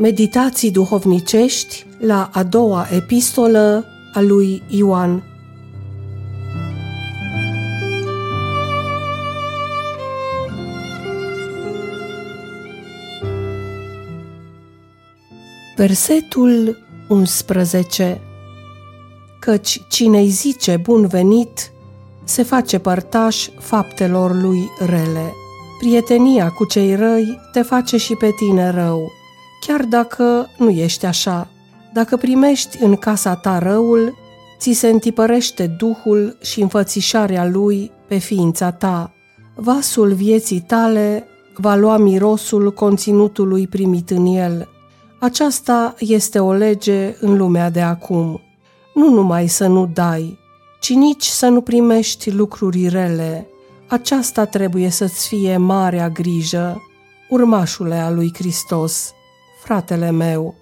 Meditații duhovnicești la a doua epistolă a lui Ioan. Versetul 11 Căci cine-i zice bun venit, se face părtaș faptelor lui rele. Prietenia cu cei răi te face și pe tine rău, chiar dacă nu ești așa. Dacă primești în casa ta răul, ți se întipărește duhul și înfățișarea lui pe ființa ta. Vasul vieții tale va lua mirosul conținutului primit în el. Aceasta este o lege în lumea de acum. Nu numai să nu dai, ci nici să nu primești lucruri rele. Aceasta trebuie să-ți fie marea grijă, urmașule a lui Hristos, fratele meu.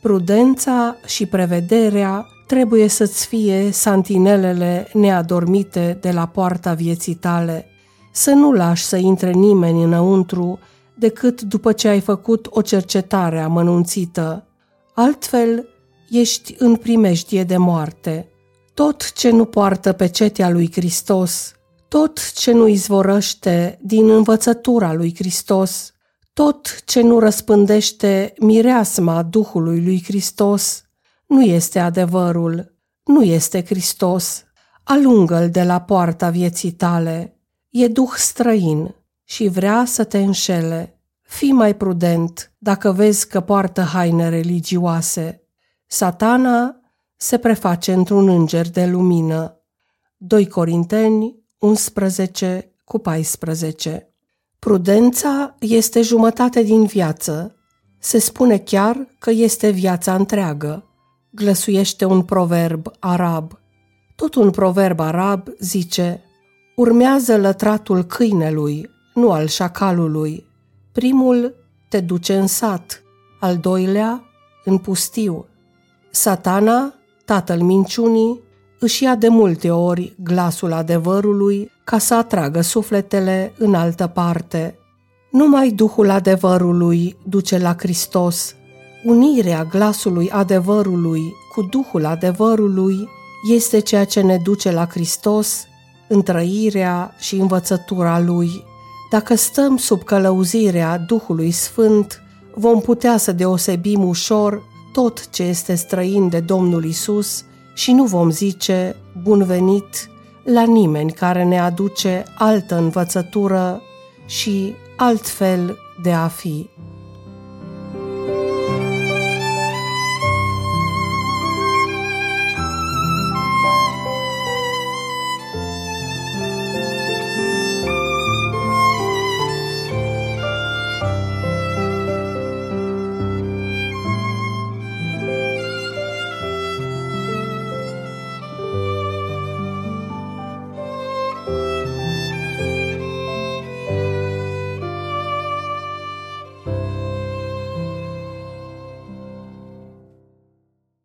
Prudența și prevederea trebuie să-ți fie santinelele neadormite de la poarta vieții tale. Să nu lași să intre nimeni înăuntru decât după ce ai făcut o cercetare amănunțită. Altfel, ești în primejdie de moarte. Tot ce nu poartă pe cetea lui Hristos, tot ce nu izvorăște din învățătura lui Hristos, tot ce nu răspândește mireasma Duhului lui Hristos, nu este adevărul, nu este Hristos. Alungă-l de la poarta vieții tale. E duh străin și vrea să te înșele. Fii mai prudent dacă vezi că poartă haine religioase. Satana se preface într-un înger de lumină. 2 Corinteni 11 cu 14 Prudența este jumătate din viață. Se spune chiar că este viața întreagă. Glăsuiește un proverb arab. Tot un proverb arab zice, urmează lătratul câinelui, nu al șacalului. Primul te duce în sat, al doilea în pustiu. Satana, tatăl minciunii, își ia de multe ori glasul adevărului ca să atragă sufletele în altă parte. Numai Duhul adevărului duce la Hristos. Unirea glasului adevărului cu Duhul adevărului este ceea ce ne duce la Hristos, întrăirea și învățătura Lui. Dacă stăm sub călăuzirea Duhului Sfânt, vom putea să deosebim ușor tot ce este străin de Domnul Isus și nu vom zice bun venit la nimeni care ne aduce altă învățătură și alt fel de a fi.